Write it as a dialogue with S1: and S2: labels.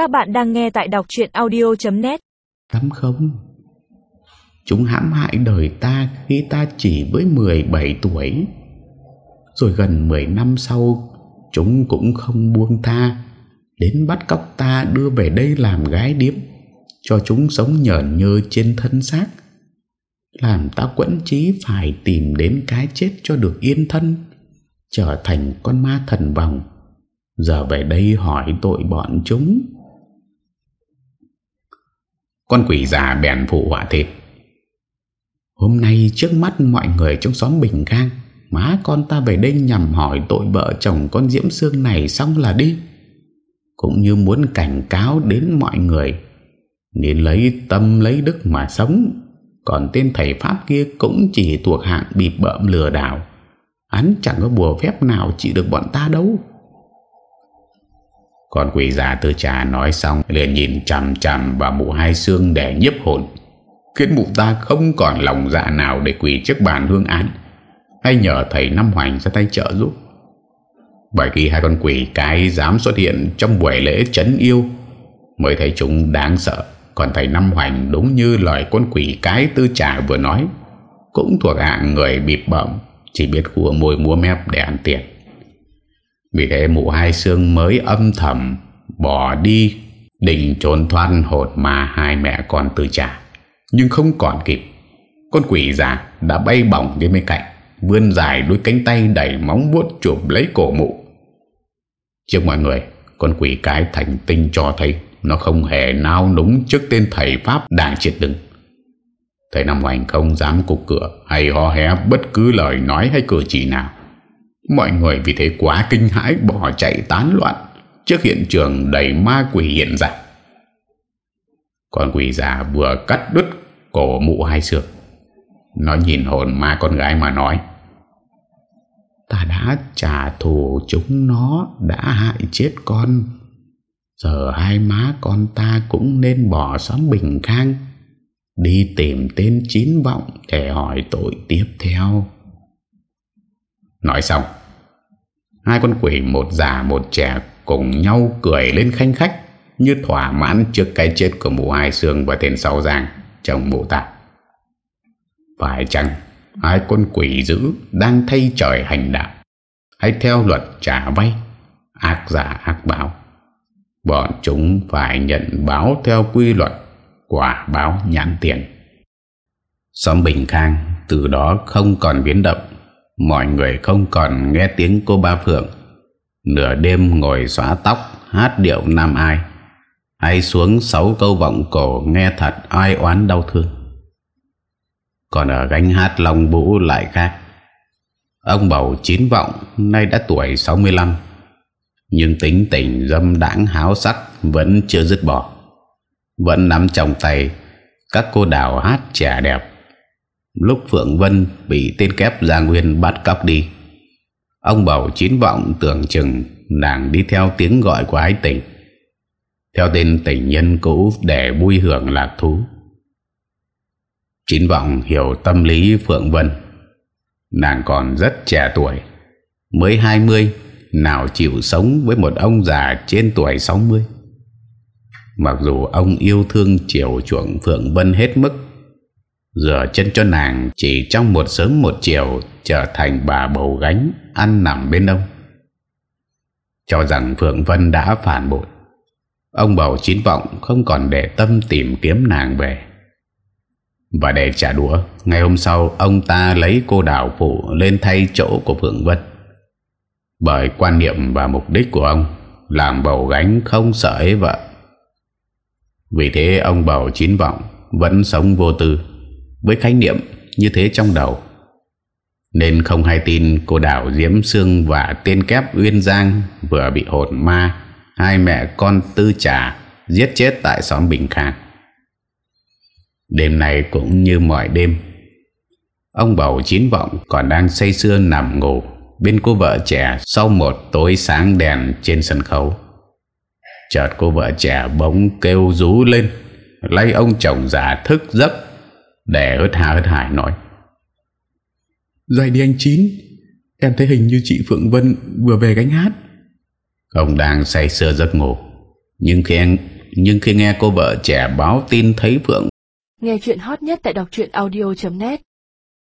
S1: Các bạn đang nghe tại đọc chuyện audio.net
S2: Lắm không? Chúng hãm hại đời ta khi ta chỉ với 17 tuổi. Rồi gần 10 năm sau, chúng cũng không buông tha, đến bắt cóc ta đưa về đây làm gái điếm, cho chúng sống nhởn nhơ trên thân xác. Làm ta quẫn trí phải tìm đến cái chết cho được yên thân, trở thành con ma thần vòng. Giờ về đây hỏi tội bọn chúng. Con quỷ già bèn phụ họa thịt Hôm nay trước mắt mọi người trong xóm Bình Khang, Má con ta về đây nhằm hỏi tội vợ chồng con Diễm Sương này xong là đi. Cũng như muốn cảnh cáo đến mọi người, Nên lấy tâm lấy đức mà sống. Còn tên thầy Pháp kia cũng chỉ thuộc hạng bị bợm lừa đảo. Hắn chẳng có bùa phép nào chỉ được bọn ta đâu. Con quỷ già tư trà nói xong, liền nhìn chằm chằm vào mụ hai xương để nhấp hồn. Khiến mụ ta không còn lòng dạ nào để quỷ trước bàn hương án. Hay nhờ thầy Năm Hoành ra tay trợ giúp. Bởi khi hai con quỷ cái dám xuất hiện trong buổi lễ chấn yêu, Mới thấy chúng đáng sợ. Còn thầy Năm Hoành đúng như lời con quỷ cái tư trà vừa nói, Cũng thuộc hạng người bịp bẩm Chỉ biết khua môi múa mép để ăn tiền vì thế mụ hai xương mới âm thầm Bỏ đi, Định trốn thoát hồn mà hai mẹ con tư trả. Nhưng không còn kịp. Con quỷ già đã bay bỏng đến bên cạnh, Vươn dài đôi cánh tay đẩy móng vuốt chụp lấy cổ mụ. Trước mọi người, Con quỷ cái thành tinh cho thấy Nó không hề nao núng trước tên thầy Pháp đang triệt đứng. Thầy Nam Hoành không, dám cục cửa Hay ho hé bất cứ lời nói hay cử chỉ nào. Mọi người vì thế quá kinh hãi, bỏ chạy tán loạn. Trước hiện trường đầy ma quỷ hiện ra. Con quỷ già vừa cắt đứt cổ mụ hai sược. Nó nhìn hồn ma con gái mà nói, Ta đã trả thù chúng nó, đã hại chết con. Giờ hai má con ta cũng nên bỏ xóm bình khang, Đi tìm tên chín vọng để hỏi tội tiếp theo. Nói xong, Hai con quỷ, một già, một trẻ cùng nhau cười lên khanh khách, Như thỏa mãn trước cái chết của mụ hai xương và tên sáu giang chồng mụ ta. Phải chăng hai con quỷ dữ đang thay trời hành đạo hãy theo luật trả vay, Ác giả, ác báo? Bọn chúng phải nhận báo theo quy luật, Quả báo nhãn tiền. Xóm Bình Khang từ đó không còn biến động. Mọi người không còn nghe tiếng cô ba Phượng. Nửa đêm ngồi xóa tóc, Hát điệu nam ai. Hay xuống sáu câu vọng cổ Nghe thật ai oán đau thương. Còn ở gánh hát Long Vũ lại khác. Ông bầu chín vọng, Nay đã tuổi 65 Nhưng tính tình dâm đãng háo sắc Vẫn chưa dứt bỏ. Vẫn nắm trong tay Các cô đào hát trẻ đẹp. Lúc Phượng Vân bị tên kép Gia Nguyên bắt cóc đi, Ông bầu chín vọng tưởng chừng nàng đi theo tiếng gọi của ái tình. Theo tên tình nhân cũ để vui hưởng lạc thú. Chín vọng hiểu tâm lý Phượng Vân. Nàng còn rất trẻ tuổi, Mới 20 Nào chịu sống với một ông già trên tuổi 60 Mặc dù ông yêu thương chiều chuộng Phượng Vân hết mức Rửa chân cho nàng chỉ trong một sớm một chiều trở thành bà bầu gánh ăn nằm bên ông. Cho rằng Phượng Vân đã phản bội. Ông bầu chín vọng không còn để tâm tìm kiếm nàng về. Và để trả đũa, ngày hôm sau ông ta lấy cô đảo phụ lên thay chỗ của Phượng Vân. Bởi quan niệm và mục đích của ông làm bầu gánh không sợ ấy vợ. Vì thế ông bầu chín vọng vẫn sống vô tư với khái niệm như thế trong đầu nên không hay tin cô đảo Diễm Sương và tên kép Uyên Giang vừa bị hồn ma hai mẹ con tư trà giết chết tại xóm Bình Khang. Đêm này cũng như mọi đêm, ông bầu chín vọng còn đang say sưa nằm ngủ bên cô vợ trẻ sau một tối sáng đèn trên sân khấu. Chợt cô vợ trẻ bỗng kêu rú lên, lay ông chồng già thức giấc để ớt hà ớt hải nói. Dậy đi anh Chín Em thấy hình như chị Phượng Vân vừa về gánh hát. Ông đang say sưa giấc ngủ. Nhưng khi, nhưng khi nghe cô vợ trẻ báo tin thấy Phượng
S3: Nghe chuyện hot nhất tại đọc audio.net